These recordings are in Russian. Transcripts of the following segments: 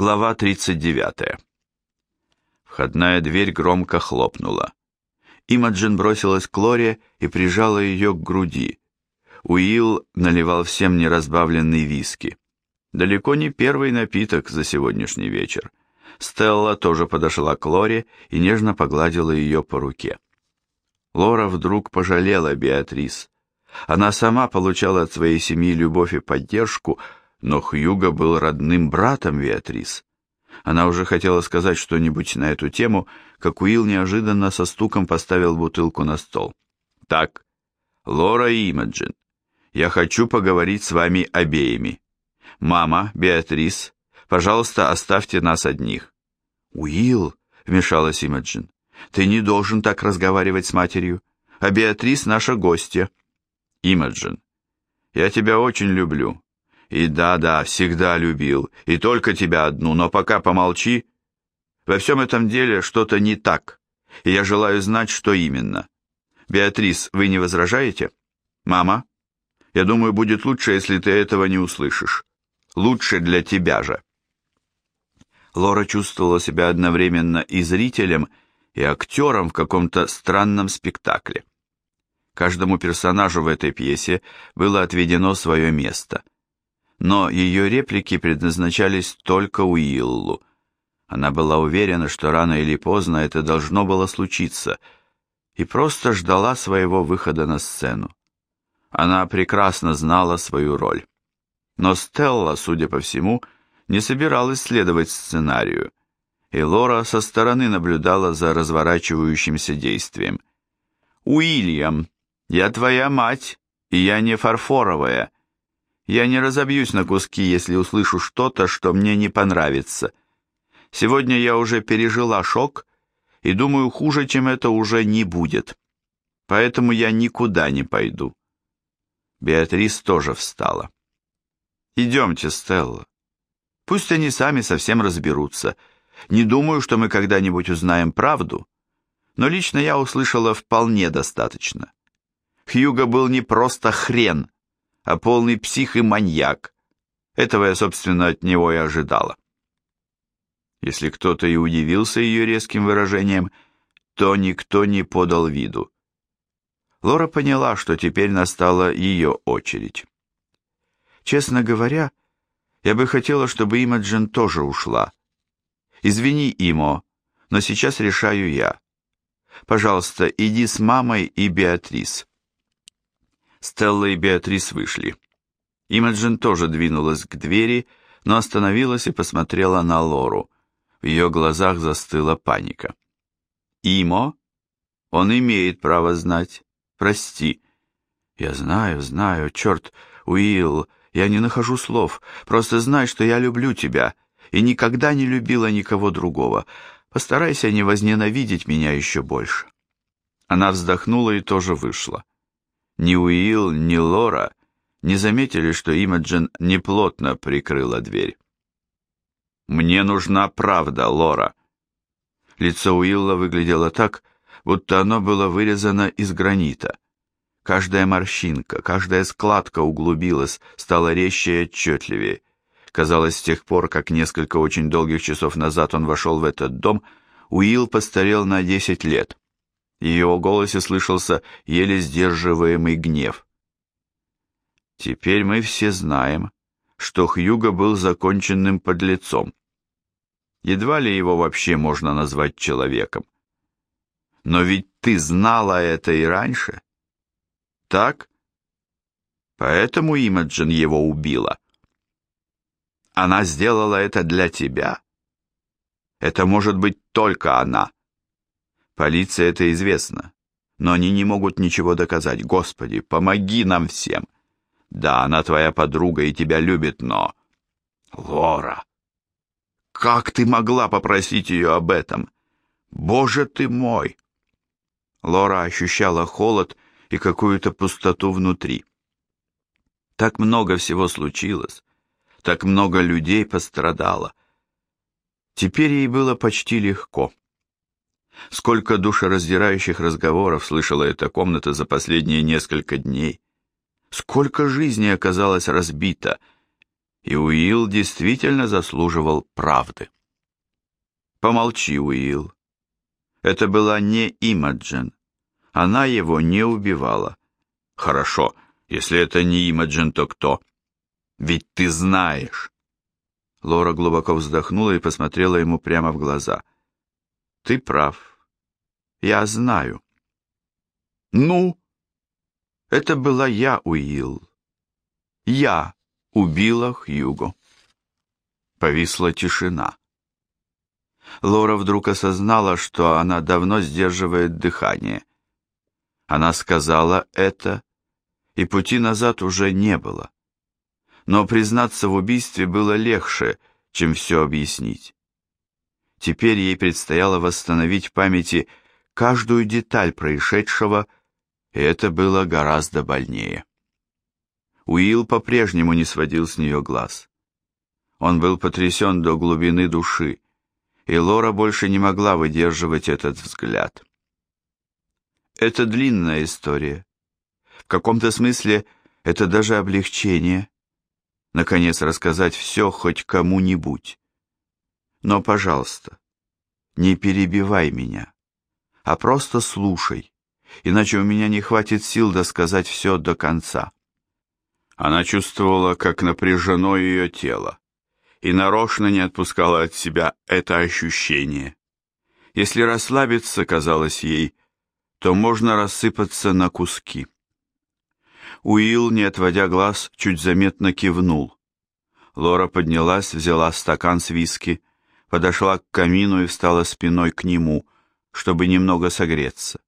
Глава 39. Входная дверь громко хлопнула. Имаджин бросилась к Лоре и прижала ее к груди. Уилл наливал всем неразбавленный виски. Далеко не первый напиток за сегодняшний вечер. Стелла тоже подошла к Лоре и нежно погладила ее по руке. Лора вдруг пожалела Беатрис. Она сама получала от своей семьи любовь и поддержку, но Хьюго был родным братом Беатрис. Она уже хотела сказать что-нибудь на эту тему, как Уилл неожиданно со стуком поставил бутылку на стол. «Так, Лора и Имаджин, я хочу поговорить с вами обеими. Мама, Беатрис, пожалуйста, оставьте нас одних». «Уилл», — вмешалась Имаджин, — «ты не должен так разговаривать с матерью, а Беатрис наша гостья». «Имаджин, я тебя очень люблю, и да-да, всегда любил, и только тебя одну, но пока помолчи. Во всем этом деле что-то не так, и я желаю знать, что именно. Беатрис, вы не возражаете? Мама, я думаю, будет лучше, если ты этого не услышишь. Лучше для тебя же. Лора чувствовала себя одновременно и зрителем, и актером в каком-то странном спектакле. Каждому персонажу в этой пьесе было отведено свое место – но ее реплики предназначались только Уиллу. Она была уверена, что рано или поздно это должно было случиться, и просто ждала своего выхода на сцену. Она прекрасно знала свою роль. Но Стелла, судя по всему, не собиралась следовать сценарию, и Лора со стороны наблюдала за разворачивающимся действием. «Уильям, я твоя мать, и я не фарфоровая», я не разобьюсь на куски, если услышу что-то, что мне не понравится. Сегодня я уже пережила шок, и думаю, хуже, чем это уже не будет. Поэтому я никуда не пойду. Беатрис тоже встала. Идемте, Стелла. Пусть они сами совсем разберутся. Не думаю, что мы когда-нибудь узнаем правду, но лично я услышала вполне достаточно. Хьюго был не просто хрен, а полный псих и маньяк. Этого я, собственно, от него и ожидала. Если кто-то и удивился ее резким выражением, то никто не подал виду. Лора поняла, что теперь настала ее очередь. Честно говоря, я бы хотела, чтобы Имаджин тоже ушла. Извини, Имо, но сейчас решаю я. Пожалуйста, иди с мамой и Беатрис. Стелла и Беатрис вышли. Имаджин тоже двинулась к двери, но остановилась и посмотрела на Лору. В ее глазах застыла паника. «Имо? Он имеет право знать. Прости». «Я знаю, знаю, черт, Уилл, я не нахожу слов. Просто знай, что я люблю тебя и никогда не любила никого другого. Постарайся не возненавидеть меня еще больше». Она вздохнула и тоже вышла. Ни Уилл, ни Лора не заметили, что Имаджин неплотно прикрыла дверь. «Мне нужна правда, Лора». Лицо Уилла выглядело так, будто оно было вырезано из гранита. Каждая морщинка, каждая складка углубилась, стала резче и отчетливее. Казалось, с тех пор, как несколько очень долгих часов назад он вошел в этот дом, Уилл постарел на десять лет. Ее голосе слышался еле сдерживаемый гнев. «Теперь мы все знаем, что Хьюго был законченным подлецом. Едва ли его вообще можно назвать человеком. Но ведь ты знала это и раньше. Так? Поэтому Имаджин его убила. Она сделала это для тебя. Это может быть только она. Полиции это известно, но они не могут ничего доказать. Господи, помоги нам всем. Да, она твоя подруга и тебя любит, но... Лора, как ты могла попросить ее об этом? Боже ты мой! Лора ощущала холод и какую-то пустоту внутри. Так много всего случилось, так много людей пострадало. Теперь ей было почти легко. Сколько душераздирающих разговоров слышала эта комната за последние несколько дней. Сколько жизней оказалось разбито. И Уилл действительно заслуживал правды. Помолчи, Уилл. Это была не Имаджин. Она его не убивала. Хорошо, если это не Имаджин, то кто? Ведь ты знаешь. Лора глубоко вздохнула и посмотрела ему прямо в глаза. Ты прав. Я знаю. Ну? Это была я, Уилл. Я убила Хьюго. Повисла тишина. Лора вдруг осознала, что она давно сдерживает дыхание. Она сказала это, и пути назад уже не было. Но признаться в убийстве было легче, чем все объяснить. Теперь ей предстояло восстановить в памяти каждую деталь происшедшего, и это было гораздо больнее. Уилл по-прежнему не сводил с нее глаз. Он был потрясен до глубины души, и Лора больше не могла выдерживать этот взгляд. Это длинная история. В каком-то смысле это даже облегчение. Наконец рассказать все хоть кому-нибудь. Но, пожалуйста, не перебивай меня, а просто слушай, иначе у меня не хватит сил досказать все до конца. Она чувствовала, как напряжено ее тело и нарочно не отпускала от себя это ощущение. Если расслабиться, казалось ей, то можно рассыпаться на куски. Уилл, не отводя глаз, чуть заметно кивнул. Лора поднялась, взяла стакан с виски, подошла к камину и встала спиной к нему, чтобы немного согреться.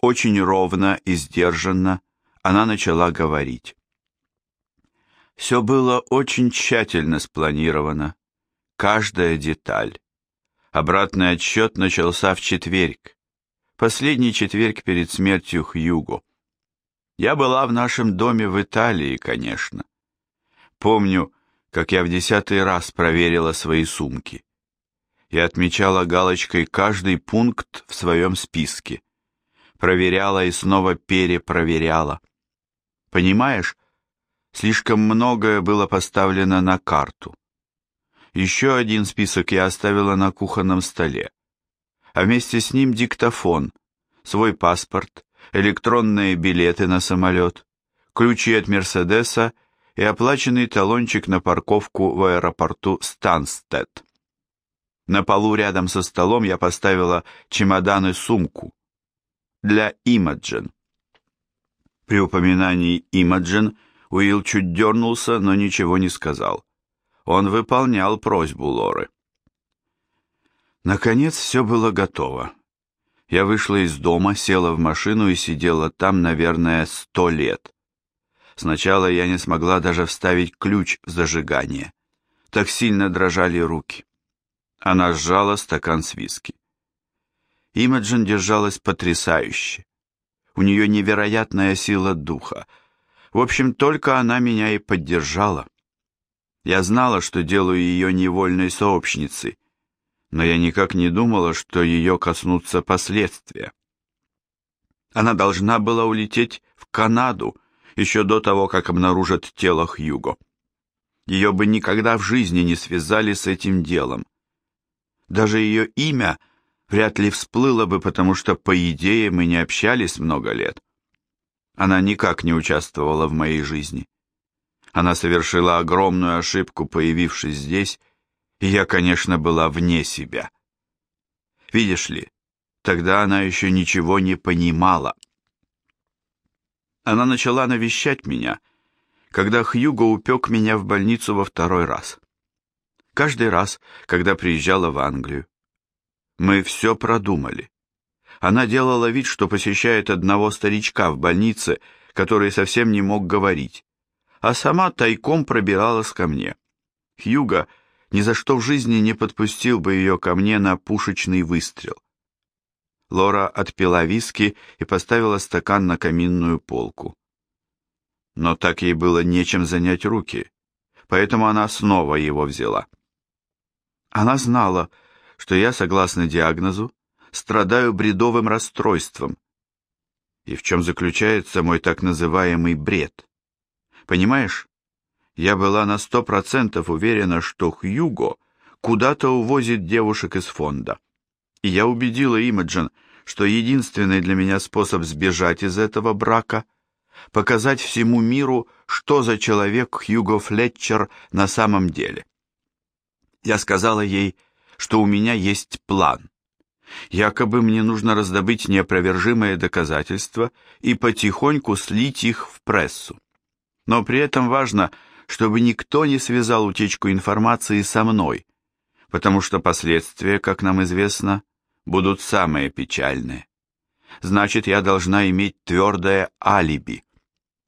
Очень ровно и сдержанно она начала говорить. Все было очень тщательно спланировано. Каждая деталь. Обратный отсчет начался в четверг. Последний четверг перед смертью Хьюго. Я была в нашем доме в Италии, конечно. Помню, как я в десятый раз проверила свои сумки. Я отмечала галочкой каждый пункт в своем списке. Проверяла и снова перепроверяла. Понимаешь, Слишком многое было поставлено на карту. Еще один список я оставила на кухонном столе, а вместе с ним диктофон, свой паспорт, электронные билеты на самолет, ключи от Мерседеса и оплаченный талончик на парковку в аэропорту Станстед. На полу рядом со столом я поставила чемодан и сумку для Имаджин. При упоминании Имаджин Уилл чуть дернулся, но ничего не сказал. Он выполнял просьбу Лоры. Наконец все было готово. Я вышла из дома, села в машину и сидела там, наверное, сто лет. Сначала я не смогла даже вставить ключ в зажигание. Так сильно дрожали руки. Она сжала стакан с виски. Имаджин держалась потрясающе. У нее невероятная сила духа — в общем, только она меня и поддержала. Я знала, что делаю ее невольной сообщницей, но я никак не думала, что ее коснутся последствия. Она должна была улететь в Канаду еще до того, как обнаружат тело Хьюго. Ее бы никогда в жизни не связали с этим делом. Даже ее имя вряд ли всплыло бы, потому что, по идее, мы не общались много лет. Она никак не участвовала в моей жизни. Она совершила огромную ошибку, появившись здесь, и я, конечно, была вне себя. Видишь ли, тогда она еще ничего не понимала. Она начала навещать меня, когда Хьюго упек меня в больницу во второй раз. Каждый раз, когда приезжала в Англию. Мы все продумали. Она делала вид, что посещает одного старичка в больнице, который совсем не мог говорить, а сама тайком пробиралась ко мне. Хьюга ни за что в жизни не подпустил бы ее ко мне на пушечный выстрел. Лора отпила виски и поставила стакан на каминную полку. Но так ей было нечем занять руки, поэтому она снова его взяла. Она знала, что я, согласно диагнозу, страдаю бредовым расстройством. И в чем заключается мой так называемый бред? Понимаешь, Я была на сто процентов уверена, что Хьюго куда-то увозит девушек из фонда. И я убедила Имаджин, что единственный для меня способ сбежать из этого брака — показать всему миру, что за человек Хьюго Флетчер на самом деле. Я сказала ей, что у меня есть план. Якобы мне нужно раздобыть неопровержимые доказательства и потихоньку слить их в прессу. Но при этом важно, чтобы никто не связал утечку информации со мной, потому что последствия, как нам известно, будут самые печальные. Значит, я должна иметь твердое алиби.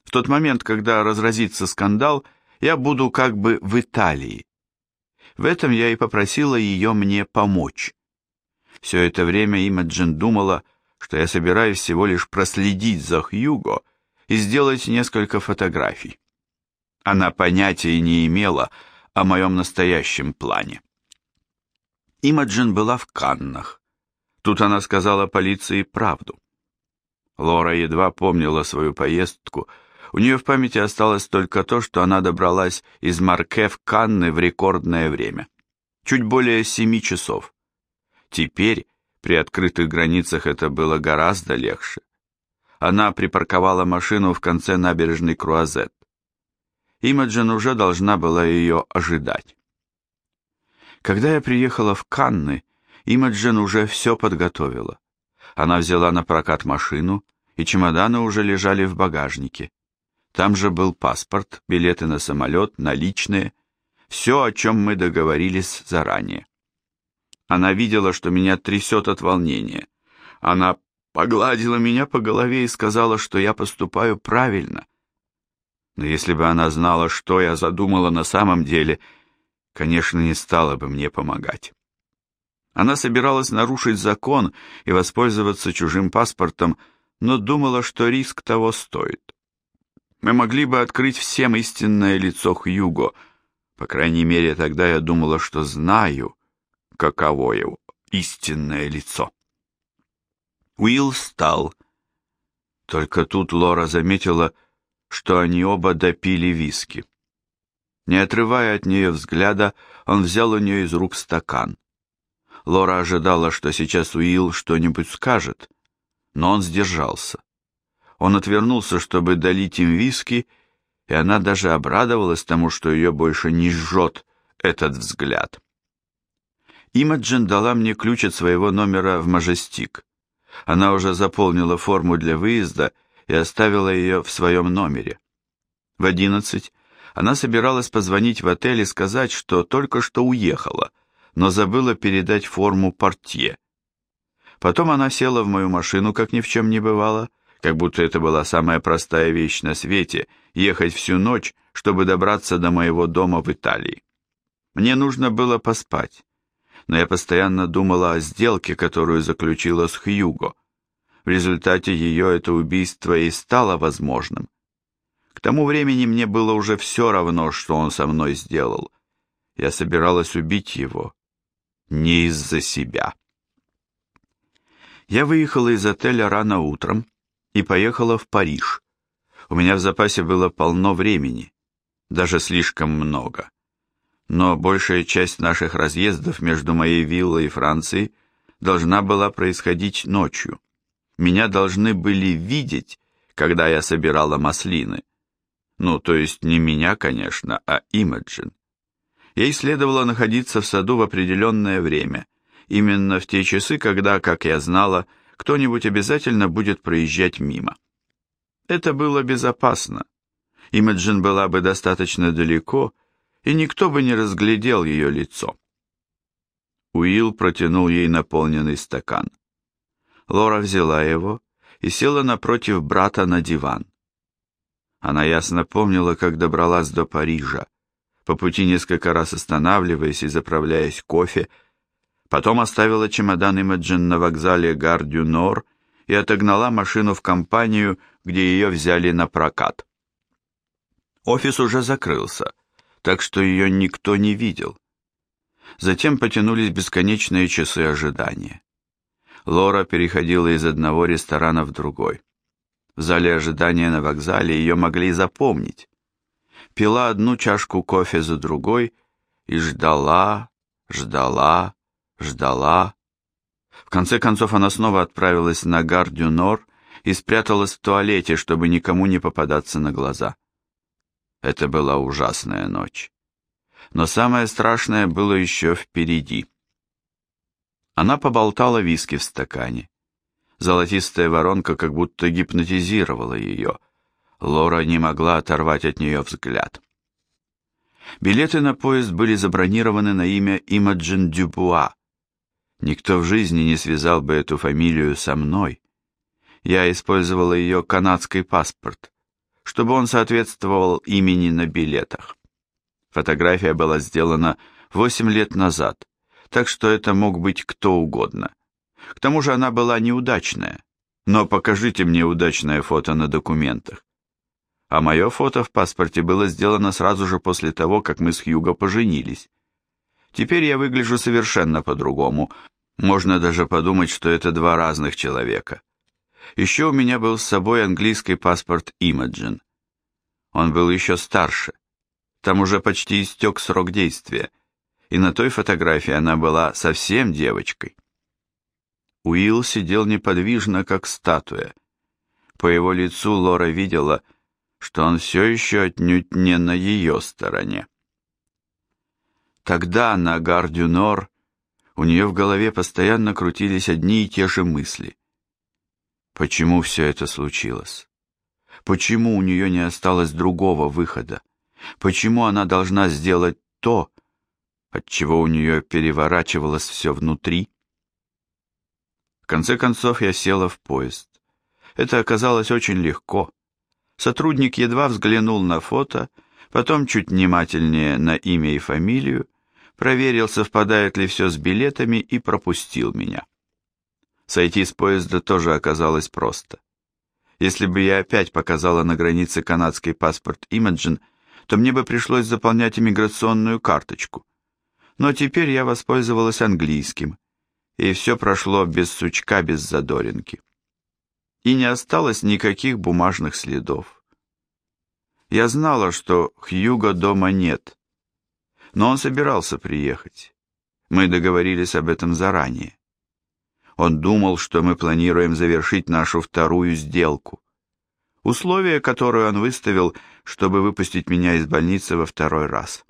В тот момент, когда разразится скандал, я буду как бы в Италии. В этом я и попросила ее мне помочь. Все это время Имаджин думала, что я собираюсь всего лишь проследить за Хьюго и сделать несколько фотографий. Она понятия не имела о моем настоящем плане. Имаджин была в Каннах. Тут она сказала полиции правду. Лора едва помнила свою поездку. У нее в памяти осталось только то, что она добралась из Марке в Канны в рекордное время. Чуть более семи часов. Теперь при открытых границах это было гораздо легче. Она припарковала машину в конце набережной Круазет. Имаджин уже должна была ее ожидать. Когда я приехала в Канны, Имаджин уже все подготовила. Она взяла на прокат машину, и чемоданы уже лежали в багажнике. Там же был паспорт, билеты на самолет, наличные, все, о чем мы договорились заранее. Она видела, что меня трясет от волнения. Она погладила меня по голове и сказала, что я поступаю правильно. Но если бы она знала, что я задумала на самом деле, конечно, не стала бы мне помогать. Она собиралась нарушить закон и воспользоваться чужим паспортом, но думала, что риск того стоит. Мы могли бы открыть всем истинное лицо Хьюго. По крайней мере, тогда я думала, что знаю, каково его истинное лицо. Уилл встал. Только тут Лора заметила, что они оба допили виски. Не отрывая от нее взгляда, он взял у нее из рук стакан. Лора ожидала, что сейчас Уилл что-нибудь скажет, но он сдержался. Он отвернулся, чтобы долить им виски, и она даже обрадовалась тому, что ее больше не жжет этот взгляд. Имаджин дала мне ключ от своего номера в Мажестик. Она уже заполнила форму для выезда и оставила ее в своем номере. В одиннадцать она собиралась позвонить в отель и сказать, что только что уехала, но забыла передать форму портье. Потом она села в мою машину, как ни в чем не бывало, как будто это была самая простая вещь на свете — ехать всю ночь, чтобы добраться до моего дома в Италии. Мне нужно было поспать, но я постоянно думала о сделке, которую заключила с Хьюго. В результате ее это убийство и стало возможным. К тому времени мне было уже все равно, что он со мной сделал. Я собиралась убить его. Не из-за себя. Я выехала из отеля рано утром и поехала в Париж. У меня в запасе было полно времени, даже слишком много. Но большая часть наших разъездов между моей виллой и Францией должна была происходить ночью. Меня должны были видеть, когда я собирала маслины. Ну, то есть не меня, конечно, а Имаджин. Ей следовало находиться в саду в определенное время, именно в те часы, когда, как я знала, кто-нибудь обязательно будет проезжать мимо. Это было безопасно. Имаджин была бы достаточно далеко, и никто бы не разглядел ее лицо. Уилл протянул ей наполненный стакан. Лора взяла его и села напротив брата на диван. Она ясно помнила, как добралась до Парижа, по пути несколько раз останавливаясь и заправляясь кофе, потом оставила чемодан Имаджин на вокзале Гар-дю-Нор и отогнала машину в компанию, где ее взяли на прокат. Офис уже закрылся, так что ее никто не видел. Затем потянулись бесконечные часы ожидания. Лора переходила из одного ресторана в другой. В зале ожидания на вокзале ее могли запомнить. пила одну чашку кофе за другой и ждала, ждала, ждала. В конце концов она снова отправилась на Гардю-Нор и спряталась в туалете, чтобы никому не попадаться на глаза. Это была ужасная ночь. Но самое страшное было еще впереди. Она поболтала виски в стакане. Золотистая воронка как будто гипнотизировала ее. Лора не могла оторвать от нее взгляд. Билеты на поезд были забронированы на имя Имаджин Дюбуа. Никто в жизни не связал бы эту фамилию со мной. Я использовала ее канадский паспорт, чтобы он соответствовал имени на билетах. Фотография была сделана восемь лет назад, так что это мог быть кто угодно. К тому же она была неудачная. Но покажите мне удачное фото на документах. А мое фото в паспорте было сделано сразу же после того, как мы с Хьюго поженились. Теперь я выгляжу совершенно по-другому. Можно даже подумать, что это два разных человека. Еще у меня был с собой английский паспорт Имаджин. Он был еще старше. Там уже почти истек срок действия, и на той фотографии она была совсем девочкой. Уилл сидел неподвижно, как статуя. По его лицу Лора видела, что он все еще отнюдь не на ее стороне. Тогда на Гардюнор у нее в голове постоянно крутились одни и те же мысли. Почему все это случилось? Почему у нее не осталось другого выхода? Почему она должна сделать то, от чего у нее переворачивалось все внутри? конце концов я села в поезд. Это оказалось очень легко. Сотрудник едва взглянул на фото, потом чуть внимательнее на имя и фамилию, проверил, совпадает ли все с билетами и пропустил меня. Сойти с поезда тоже оказалось просто. Если бы я опять показала на границе канадский паспорт Имаджин, то мне бы пришлось заполнять иммиграционную карточку. Но теперь я воспользовалась английским, и все прошло без сучка, без задоринки. И не осталось никаких бумажных следов. Я знала, что Хьюга дома нет, но он собирался приехать. Мы договорились об этом заранее. Он думал, что мы планируем завершить нашу вторую сделку. Условие, которое он выставил, чтобы выпустить меня из больницы во второй раз.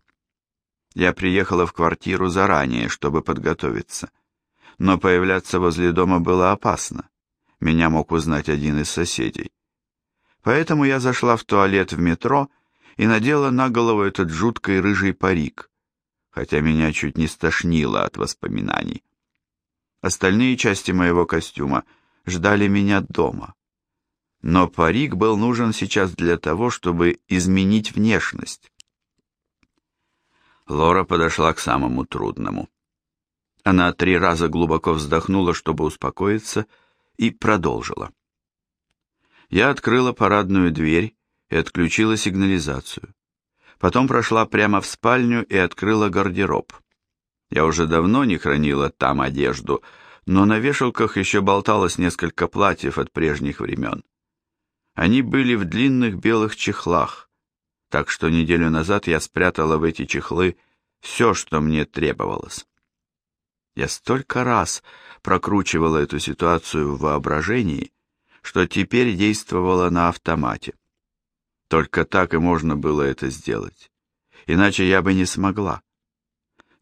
Я приехала в квартиру заранее, чтобы подготовиться но появляться возле дома было опасно. Меня мог узнать один из соседей. Поэтому я зашла в туалет в метро и надела на голову этот жуткий рыжий парик, хотя меня чуть не стошнило от воспоминаний. Остальные части моего костюма ждали меня дома. Но парик был нужен сейчас для того, чтобы изменить внешность. Лора подошла к самому трудному. Она три раза глубоко вздохнула, чтобы успокоиться, и продолжила. Я открыла парадную дверь и отключила сигнализацию. Потом прошла прямо в спальню и открыла гардероб. Я уже давно не хранила там одежду, но на вешалках еще болталось несколько платьев от прежних времен. Они были в длинных белых чехлах, так что неделю назад я спрятала в эти чехлы все, что мне требовалось. Я столько раз прокручивала эту ситуацию в воображении, что теперь действовала на автомате. Только так и можно было это сделать. Иначе я бы не смогла.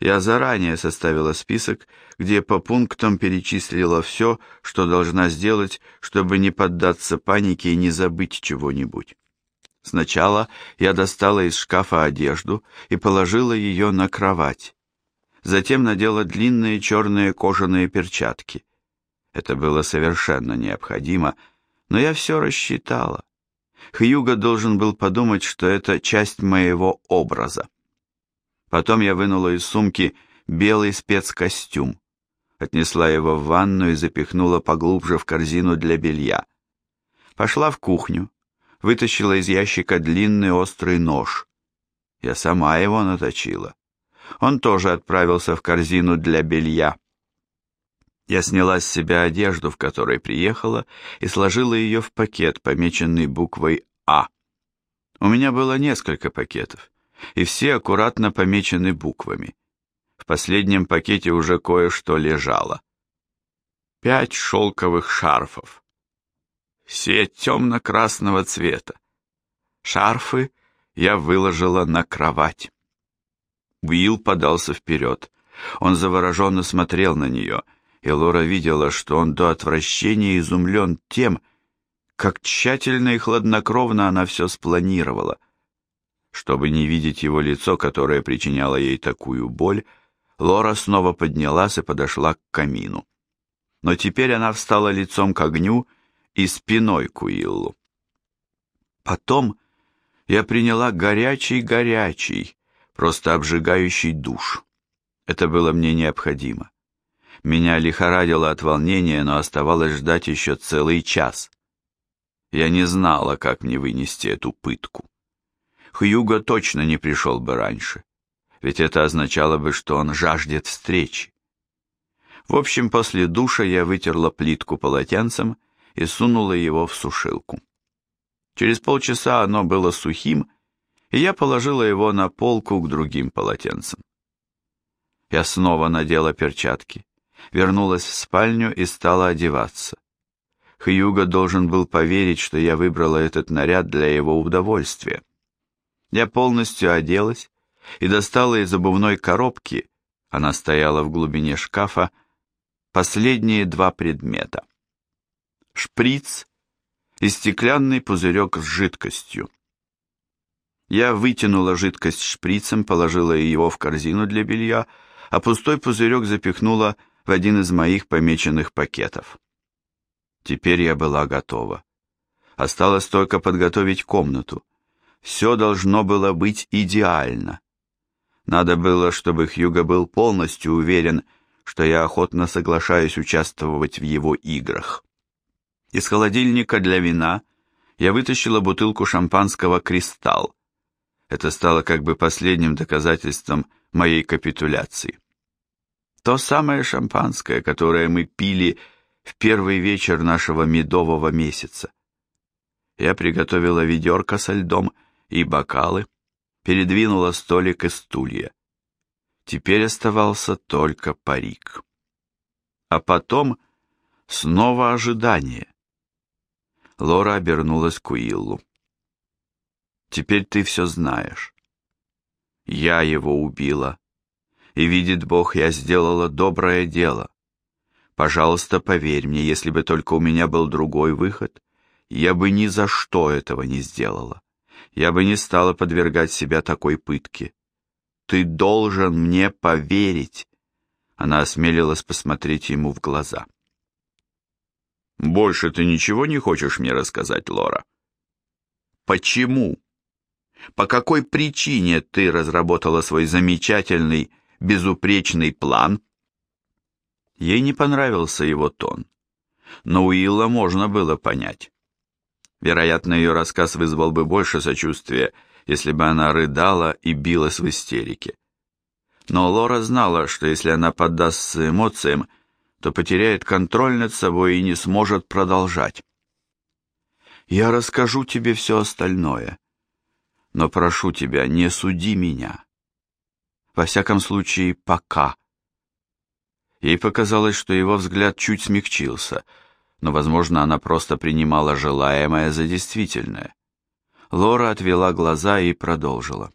Я заранее составила список, где по пунктам перечислила все, что должна сделать, чтобы не поддаться панике и не забыть чего-нибудь. Сначала я достала из шкафа одежду и положила ее на кровать, затем надела длинные черные кожаные перчатки. Это было совершенно необходимо, но я все рассчитала. Хьюго должен был подумать, что это часть моего образа. Потом я вынула из сумки белый спецкостюм, отнесла его в ванну и запихнула поглубже в корзину для белья. Пошла в кухню, вытащила из ящика длинный острый нож. Я сама его наточила он тоже отправился в корзину для белья. Я сняла с себя одежду, в которой приехала, и сложила ее в пакет, помеченный буквой «А». У меня было несколько пакетов, и все аккуратно помечены буквами. В последнем пакете уже кое-что лежало. Пять шелковых шарфов. Все темно-красного цвета. Шарфы я выложила на кровать. Уилл подался вперед. Он завороженно смотрел на нее, и Лора видела, что он до отвращения изумлен тем, как тщательно и хладнокровно она все спланировала. Чтобы не видеть его лицо, которое причиняло ей такую боль, Лора снова поднялась и подошла к камину. Но теперь она встала лицом к огню и спиной к Уиллу. Потом я приняла горячий-горячий, просто обжигающий душ. Это было мне необходимо. Меня лихорадило от волнения, но оставалось ждать еще целый час. Я не знала, как мне вынести эту пытку. Хьюго точно не пришел бы раньше, ведь это означало бы, что он жаждет встречи. В общем, после душа я вытерла плитку полотенцем и сунула его в сушилку. Через полчаса оно было сухим, и я положила его на полку к другим полотенцам. Я снова надела перчатки, вернулась в спальню и стала одеваться. Хьюго должен был поверить, что я выбрала этот наряд для его удовольствия. Я полностью оделась и достала из обувной коробки, она стояла в глубине шкафа, последние два предмета. Шприц и стеклянный пузырек с жидкостью. Я вытянула жидкость шприцем, положила его в корзину для белья, а пустой пузырек запихнула в один из моих помеченных пакетов. Теперь я была готова. Осталось только подготовить комнату. Все должно было быть идеально. Надо было, чтобы Хьюго был полностью уверен, что я охотно соглашаюсь участвовать в его играх. Из холодильника для вина я вытащила бутылку шампанского «Кристалл». Это стало как бы последним доказательством моей капитуляции. То самое шампанское, которое мы пили в первый вечер нашего медового месяца. Я приготовила ведерко со льдом и бокалы, передвинула столик и стулья. Теперь оставался только парик. А потом снова ожидание. Лора обернулась к Уиллу. «Теперь ты все знаешь. Я его убила, и, видит Бог, я сделала доброе дело. Пожалуйста, поверь мне, если бы только у меня был другой выход, я бы ни за что этого не сделала. Я бы не стала подвергать себя такой пытке. Ты должен мне поверить. Она осмелилась посмотреть ему в глаза. Больше ты ничего не хочешь мне рассказать, Лора? Почему? По какой причине ты разработала свой замечательный, безупречный план, Ей не понравился его тон. Но Уилла можно было понять. Вероятно, ее рассказ вызвал бы больше сочувствия, если бы она рыдала и билась в истерике. Но Лора знала, что если она поддастся эмоциям, то потеряет контроль над собой и не сможет продолжать. «Я расскажу тебе все остальное, но прошу тебя, не суди меня. Во всяком случае, пока». Ей показалось, что его взгляд чуть смягчился, но, возможно, она просто принимала желаемое за действительное. Лора отвела глаза и продолжила.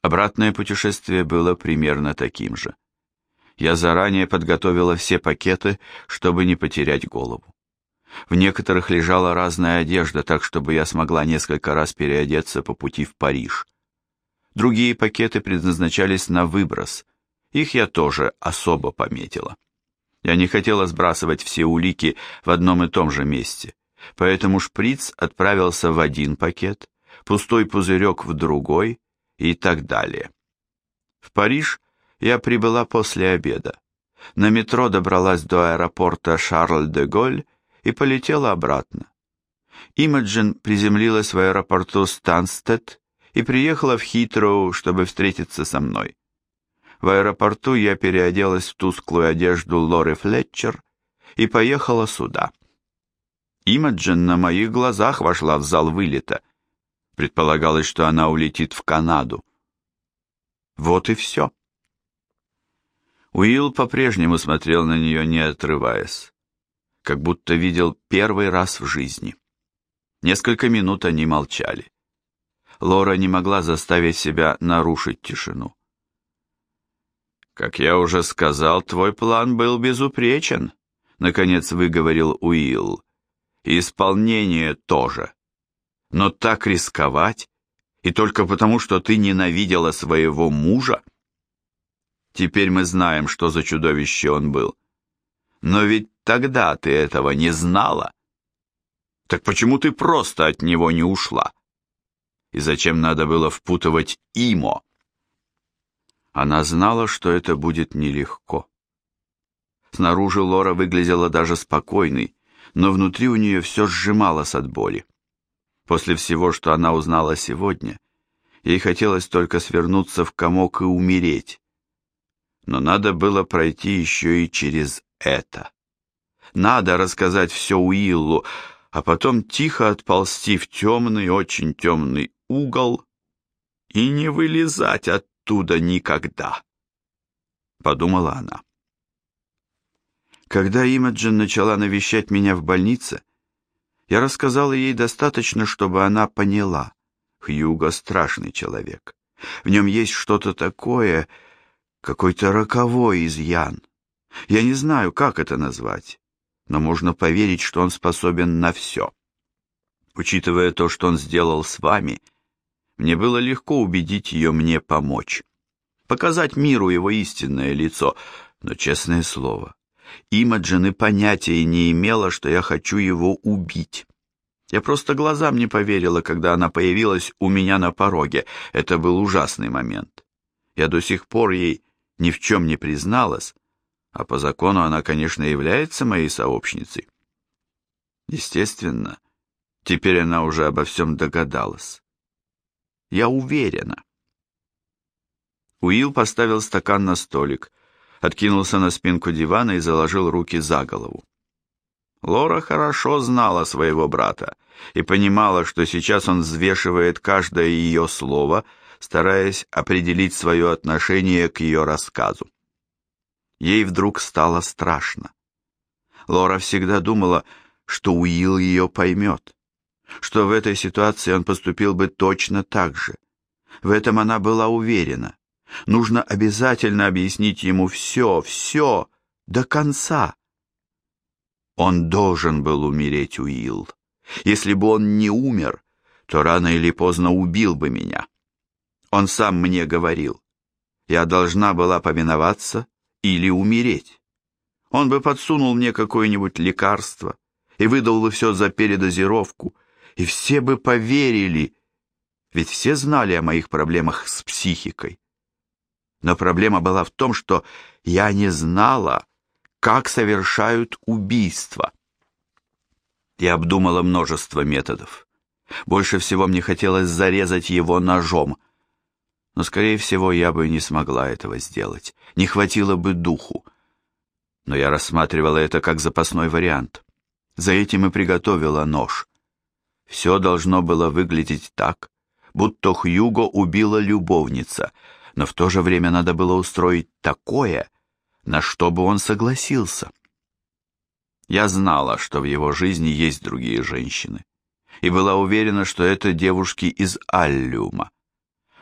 Обратное путешествие было примерно таким же. Я заранее подготовила все пакеты, чтобы не потерять голову. В некоторых лежала разная одежда, так чтобы я смогла несколько раз переодеться по пути в Париж. Другие пакеты предназначались на выброс, их я тоже особо пометила. Я не хотела сбрасывать все улики в одном и том же месте, поэтому шприц отправился в один пакет, пустой пузырек в другой и так далее. В Париж я прибыла после обеда. На метро добралась до аэропорта Шарль-де-Голь и полетела обратно. Имаджин приземлилась в аэропорту Станстед и приехала в Хитроу, чтобы встретиться со мной. В аэропорту я переоделась в тусклую одежду Лоры Флетчер и поехала сюда. Имаджин на моих глазах вошла в зал вылета. Предполагалось, что она улетит в Канаду. Вот и все. Уилл по-прежнему смотрел на нее, не отрываясь, как будто видел первый раз в жизни. Несколько минут они молчали. Лора не могла заставить себя нарушить тишину. «Как я уже сказал, твой план был безупречен», — наконец выговорил Уилл. «Исполнение тоже. Но так рисковать, и только потому, что ты ненавидела своего мужа?» Теперь мы знаем, что за чудовище он был. Но ведь тогда ты этого не знала. Так почему ты просто от него не ушла? И зачем надо было впутывать Имо? Она знала, что это будет нелегко. Снаружи Лора выглядела даже спокойной, но внутри у нее все сжималось от боли. После всего, что она узнала сегодня, ей хотелось только свернуться в комок и умереть, но надо было пройти еще и через это. Надо рассказать все Уиллу, а потом тихо отползти в темный, очень темный угол и не вылезать оттуда никогда, подумала она. Когда Имаджин начала навещать меня в больнице, я рассказала ей достаточно, чтобы она поняла. Хьюго страшный человек. В нем есть что-то такое, какой-то роковой изъян. Я не знаю, как это назвать, но можно поверить, что он способен на все. Учитывая то, что он сделал с вами, мне было легко убедить ее мне помочь. Показать миру его истинное лицо, но, честное слово, Имаджин и понятия не имела, что я хочу его убить. Я просто глазам не поверила, когда она появилась у меня на пороге. Это был ужасный момент. Я до сих пор ей ни в чем не призналась, а по закону она, конечно, является моей сообщницей. Естественно, теперь она уже обо всем догадалась. Я уверена. Уилл поставил стакан на столик, откинулся на спинку дивана и заложил руки за голову. Лора хорошо знала своего брата и понимала, что сейчас он взвешивает каждое ее слово – стараясь определить свое отношение к ее рассказу. Ей вдруг стало страшно. Лора всегда думала, что Уилл ее поймет, что в этой ситуации он поступил бы точно так же. В этом она была уверена. Нужно обязательно объяснить ему все, все, до конца. Он должен был умереть, Уилл. Если бы он не умер, то рано или поздно убил бы меня. Он сам мне говорил. Я должна была повиноваться или умереть. Он бы подсунул мне какое-нибудь лекарство и выдал бы все за передозировку, и все бы поверили, ведь все знали о моих проблемах с психикой. Но проблема была в том, что я не знала, как совершают убийства. Я обдумала множество методов. Больше всего мне хотелось зарезать его ножом — но, скорее всего, я бы не смогла этого сделать, не хватило бы духу. Но я рассматривала это как запасной вариант. За этим и приготовила нож. Все должно было выглядеть так, будто Хьюго убила любовница, но в то же время надо было устроить такое, на что бы он согласился. Я знала, что в его жизни есть другие женщины, и была уверена, что это девушки из Аллиума.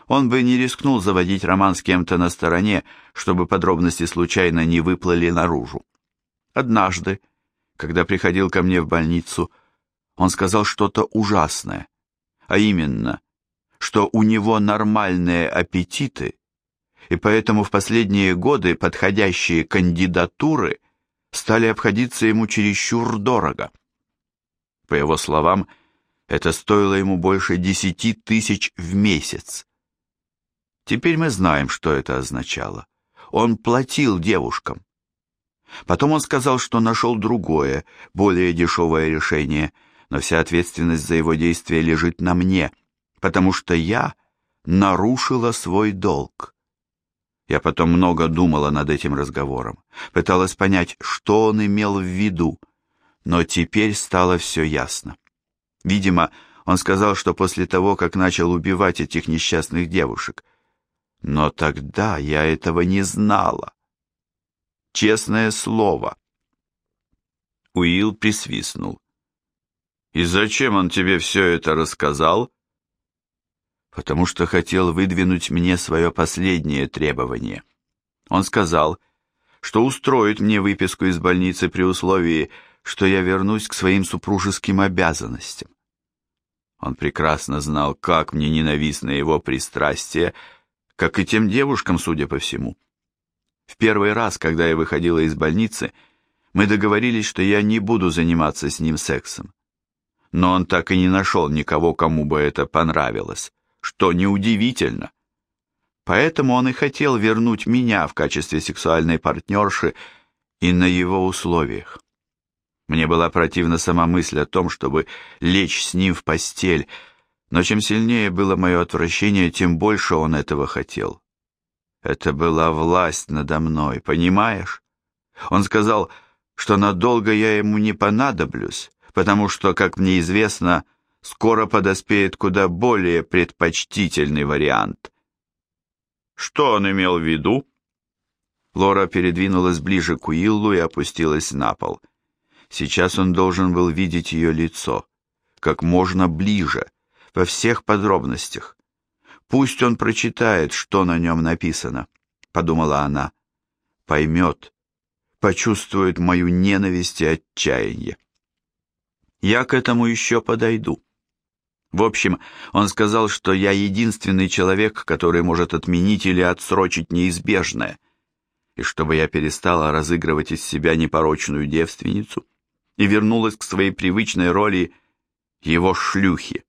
Он бы не рискнул заводить роман с кем-то на стороне, чтобы подробности случайно не выплыли наружу. Однажды, когда приходил ко мне в больницу, он сказал что-то ужасное, а именно, что у него нормальные аппетиты, и поэтому в последние годы подходящие кандидатуры стали обходиться ему чересчур дорого. По его словам, это стоило ему больше десяти тысяч в месяц. Теперь мы знаем, что это означало. Он платил девушкам. Потом он сказал, что нашел другое, более дешевое решение, но вся ответственность за его действия лежит на мне, потому что я нарушила свой долг. Я потом много думала над этим разговором, пыталась понять, что он имел в виду, но теперь стало все ясно. Видимо, Он сказал, что после того, как начал убивать этих несчастных девушек. Но тогда я этого не знала. Честное слово. Уилл присвистнул. «И зачем он тебе все это рассказал?» «Потому что хотел выдвинуть мне свое последнее требование. Он сказал, что устроит мне выписку из больницы при условии, что я вернусь к своим супружеским обязанностям. Он прекрасно знал, как мне ненавистно его пристрастие, как и тем девушкам, судя по всему. В первый раз, когда я выходила из больницы, мы договорились, что я не буду заниматься с ним сексом. Но он так и не нашел никого, кому бы это понравилось, что неудивительно. Поэтому он и хотел вернуть меня в качестве сексуальной партнерши и на его условиях. Мне была противна сама мысль о том, чтобы лечь с ним в постель, но чем сильнее было мое отвращение, тем больше он этого хотел. Это была власть надо мной, понимаешь? Он сказал, что надолго я ему не понадоблюсь, потому что, как мне известно, скоро подоспеет куда более предпочтительный вариант. Что он имел в виду? Лора передвинулась ближе к Уиллу и опустилась на пол. Сейчас он должен был видеть ее лицо, как можно ближе, во всех подробностях. Пусть он прочитает, что на нем написано, подумала она. Поймет, почувствует мою ненависть и отчаяние. Я к этому еще подойду. В общем, он сказал, что я единственный человек, который может отменить или отсрочить неизбежное, и чтобы я перестала разыгрывать из себя непорочную девственницу и вернулась к своей привычной роли его шлюхи.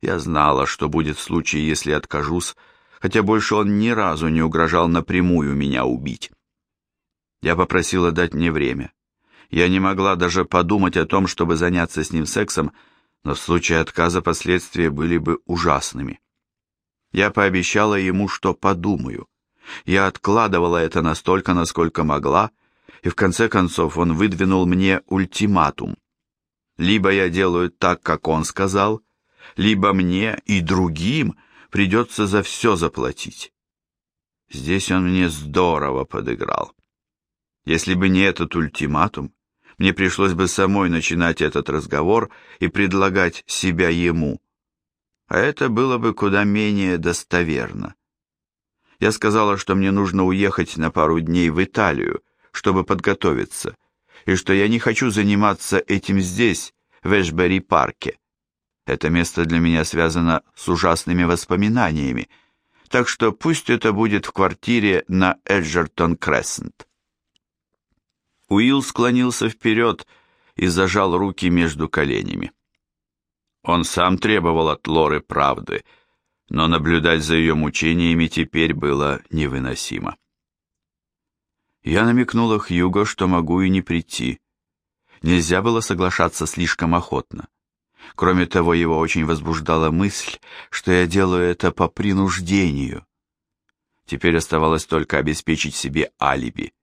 Я знала, что будет в случае, если откажусь, хотя больше он ни разу не угрожал напрямую меня убить. Я попросила дать мне время. Я не могла даже подумать о том, чтобы заняться с ним сексом, но в случае отказа последствия были бы ужасными. Я пообещала ему, что подумаю. Я откладывала это настолько, насколько могла, и в конце концов он выдвинул мне ультиматум. Либо я делаю так, как он сказал, либо мне и другим придется за все заплатить. Здесь он мне здорово подыграл. Если бы не этот ультиматум, мне пришлось бы самой начинать этот разговор и предлагать себя ему. А это было бы куда менее достоверно. Я сказала, что мне нужно уехать на пару дней в Италию, чтобы подготовиться, и что я не хочу заниматься этим здесь, в Эшбери-парке. Это место для меня связано с ужасными воспоминаниями, так что пусть это будет в квартире на Эджертон-Крессент. Уилл склонился вперед и зажал руки между коленями. Он сам требовал от Лоры правды, но наблюдать за ее мучениями теперь было невыносимо. Я намекнула Хьюго, что могу и не прийти. Нельзя было соглашаться слишком охотно. Кроме того, его очень возбуждала мысль, что я делаю это по принуждению. Теперь оставалось только обеспечить себе алиби.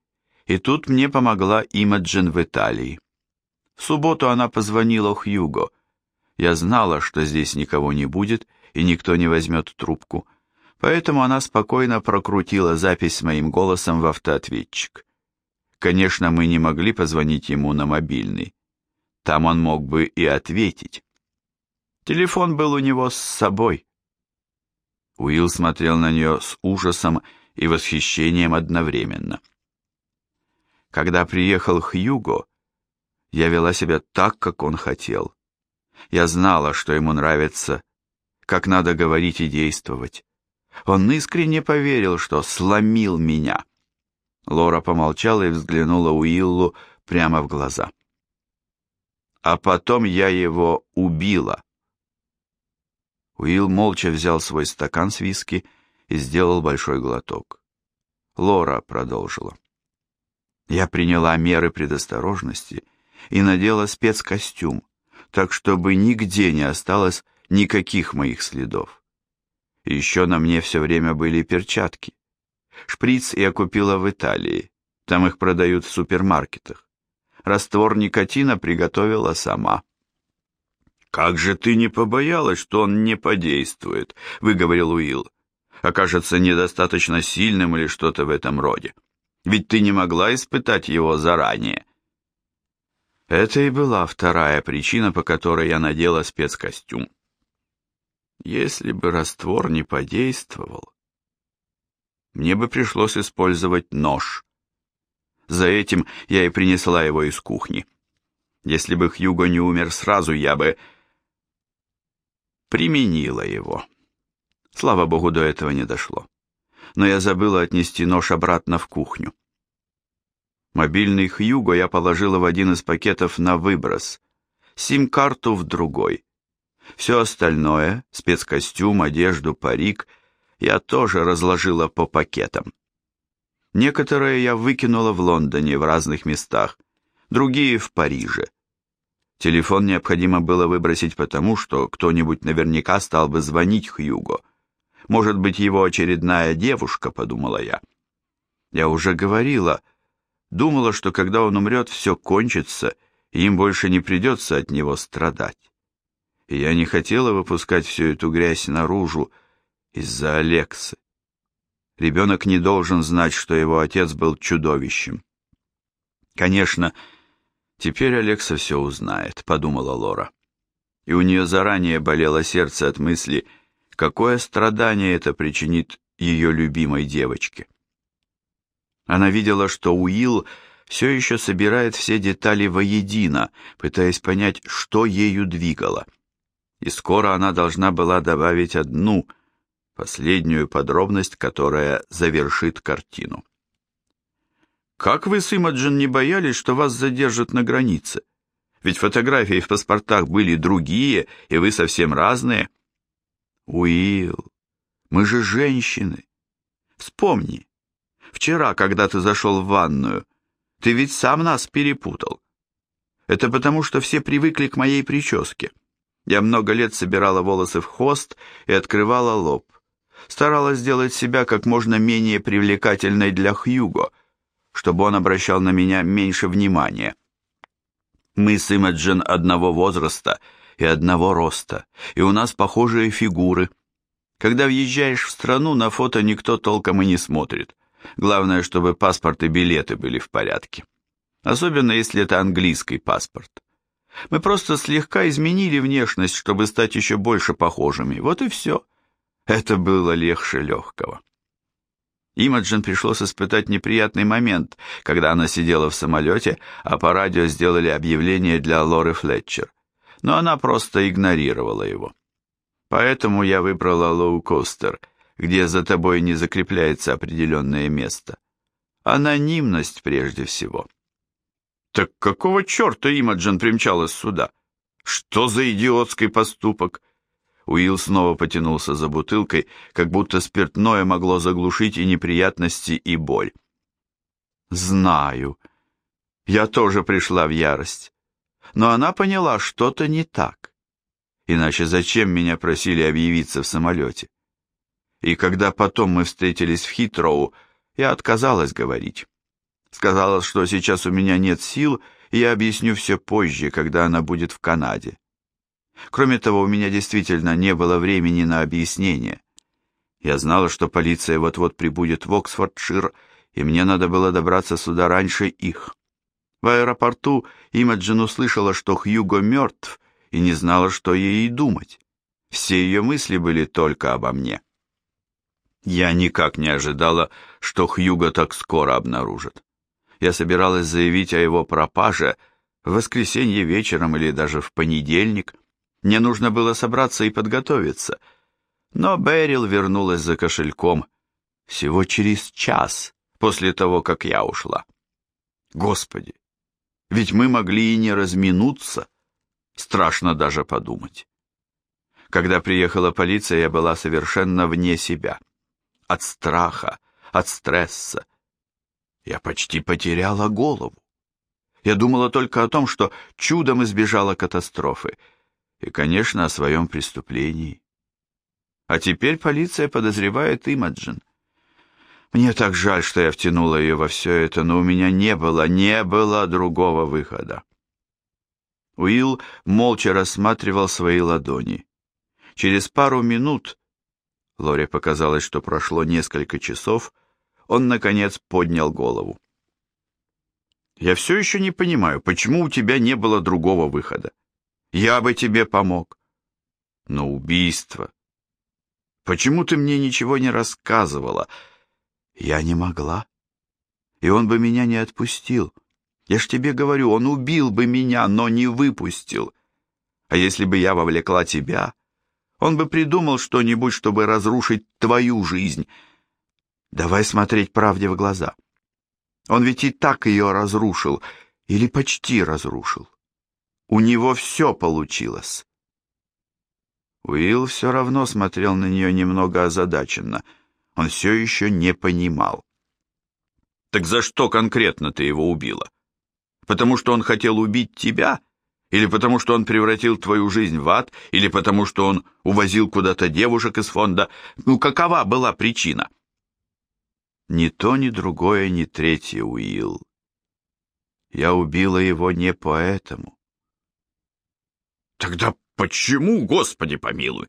И тут мне помогла Имаджин в Италии. В субботу она позвонила Хьюго. Я знала, что здесь никого не будет и никто не возьмет трубку, поэтому она спокойно прокрутила запись с моим голосом в автоответчик. Конечно, мы не могли позвонить ему на мобильный. Там он мог бы и ответить. Телефон был у него с собой. Уилл смотрел на нее с ужасом и восхищением одновременно. Когда приехал Хьюго, я вела себя так, как он хотел. Я знала, что ему нравится, как надо говорить и действовать. Он искренне поверил, что сломил меня. Лора помолчала и взглянула Уиллу прямо в глаза. А потом я его убила. Уилл молча взял свой стакан с виски и сделал большой глоток. Лора продолжила. Я приняла меры предосторожности и надела спецкостюм, так чтобы нигде не осталось никаких моих следов. еще на мне все время были перчатки. Шприц я купила в Италии, там их продают в супермаркетах. Раствор никотина приготовила сама. «Как же ты не побоялась, что он не подействует?» — выговорил Уилл. «Окажется недостаточно сильным или что-то в этом роде. Ведь ты не могла испытать его заранее». Это и была вторая причина, по которой я надела спецкостюм. Если бы раствор не подействовал, мне бы пришлось использовать нож. За этим я и принесла его из кухни. Если бы Хьюго не умер сразу, я бы применила его. Слава богу, до этого не дошло. Но я забыла отнести нож обратно в кухню. Мобильный Хьюго я положила в один из пакетов на выброс, сим-карту в другой. Все остальное, спецкостюм, одежду, парик, я тоже разложила по пакетам. Некоторые я выкинула в Лондоне в разных местах, другие в Париже. Телефон необходимо было выбросить потому, что кто-нибудь наверняка стал бы звонить Хьюго. Может быть, его очередная девушка, подумала я. Я уже говорила, думала, что когда он умрет, все кончится, и им больше не придется от него страдать. И я не хотела выпускать всю эту грязь наружу из-за Алексы. Ребенок не должен знать, что его отец был чудовищем. Конечно, теперь Алекса все узнает, подумала Лора. И у нее заранее болело сердце от мысли, какое страдание это причинит ее любимой девочке. Она видела, что Уилл все еще собирает все детали воедино, пытаясь понять, что ею двигало. И скоро она должна была добавить одну – последнюю подробность, которая завершит картину. Как вы с Имаджин не боялись, что вас задержат на границе? Ведь фотографии в паспортах были другие, и вы совсем разные. Уилл, мы же женщины. Вспомни, вчера, когда ты зашел в ванную, ты ведь сам нас перепутал. Это потому, что все привыкли к моей прическе. Я много лет собирала волосы в хвост и открывала лоб старалась сделать себя как можно менее привлекательной для Хьюго, чтобы он обращал на меня меньше внимания. Мы с Имаджин одного возраста и одного роста, и у нас похожие фигуры. Когда въезжаешь в страну, на фото никто толком и не смотрит. Главное, чтобы паспорт и билеты были в порядке. Особенно, если это английский паспорт. Мы просто слегка изменили внешность, чтобы стать еще больше похожими. Вот и все. Это было легче легкого. Имаджин пришлось испытать неприятный момент, когда она сидела в самолете, а по радио сделали объявление для Лоры Флетчер. Но она просто игнорировала его. Поэтому я выбрала лоукостер, где за тобой не закрепляется определенное место. Анонимность прежде всего. Так какого черта Имаджин примчалась сюда? Что за идиотский поступок? Уилл снова потянулся за бутылкой, как будто спиртное могло заглушить и неприятности, и боль. «Знаю. Я тоже пришла в ярость. Но она поняла, что-то не так. Иначе зачем меня просили объявиться в самолете? И когда потом мы встретились в Хитроу, я отказалась говорить. Сказала, что сейчас у меня нет сил, и я объясню все позже, когда она будет в Канаде. Кроме того, у меня действительно не было времени на объяснение. Я знала, что полиция вот-вот прибудет в Оксфордшир, и мне надо было добраться сюда раньше их. В аэропорту Имаджин услышала, что Хьюго мертв, и не знала, что ей думать. Все ее мысли были только обо мне. Я никак не ожидала, что Хьюго так скоро обнаружат. Я собиралась заявить о его пропаже в воскресенье вечером или даже в понедельник, мне нужно было собраться и подготовиться. Но Берил вернулась за кошельком всего через час после того, как я ушла. Господи, ведь мы могли и не разминуться. Страшно даже подумать. Когда приехала полиция, я была совершенно вне себя. От страха, от стресса. Я почти потеряла голову. Я думала только о том, что чудом избежала катастрофы — и, конечно, о своем преступлении. А теперь полиция подозревает Имаджин. Мне так жаль, что я втянула ее во все это, но у меня не было, не было другого выхода. Уилл молча рассматривал свои ладони. Через пару минут, Лоре показалось, что прошло несколько часов, он, наконец, поднял голову. «Я все еще не понимаю, почему у тебя не было другого выхода? Я бы тебе помог. Но убийство... Почему ты мне ничего не рассказывала?» «Я не могла. И он бы меня не отпустил. Я ж тебе говорю, он убил бы меня, но не выпустил. А если бы я вовлекла тебя, он бы придумал что-нибудь, чтобы разрушить твою жизнь. Давай смотреть правде в глаза. Он ведь и так ее разрушил, или почти разрушил. У него все получилось. Уилл все равно смотрел на нее немного озадаченно. Он все еще не понимал. «Так за что конкретно ты его убила?» Потому что он хотел убить тебя? Или потому что он превратил твою жизнь в ад? Или потому что он увозил куда-то девушек из фонда? Ну, какова была причина? Ни то, ни другое, ни третье, Уилл. Я убила его не поэтому. Тогда почему, Господи помилуй?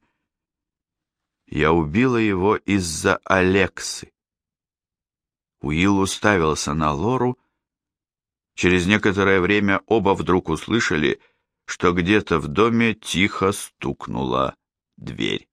Я убила его из-за Алексы. Уилл уставился на Лору, Через некоторое время оба вдруг услышали, что где-то в доме тихо стукнула дверь.